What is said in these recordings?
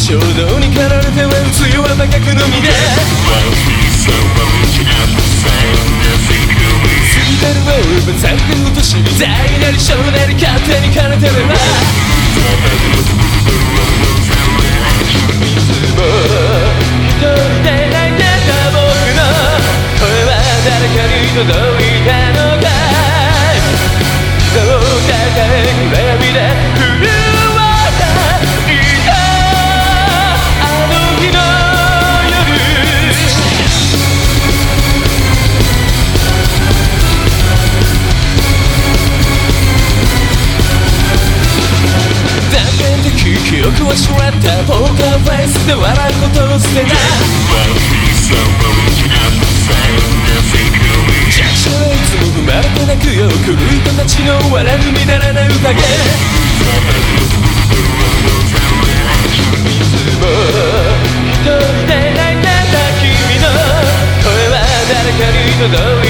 衝動に駆られては打つよは馬鹿のみだ過ぎたるは俺は残念ごと知り大なり小なり勝手に奏てればいつも一人で泣いてた僕の声は誰かに届いったポーカーフェイスで笑うことを捨てた。弱者はいつも生まれて泣くよ狂い人たちの笑うみだらな宴。いつも一人で泣いてた君の声は誰かに届い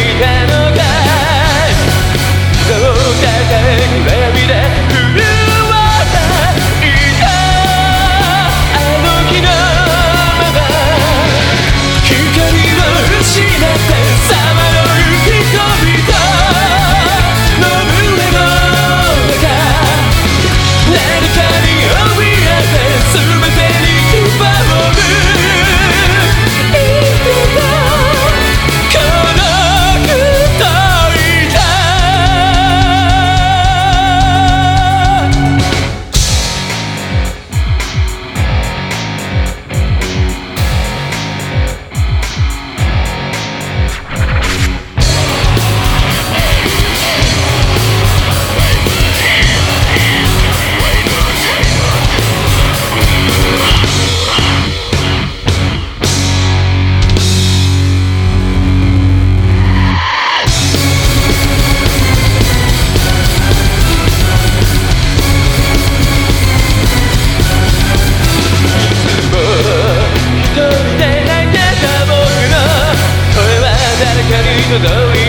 一人で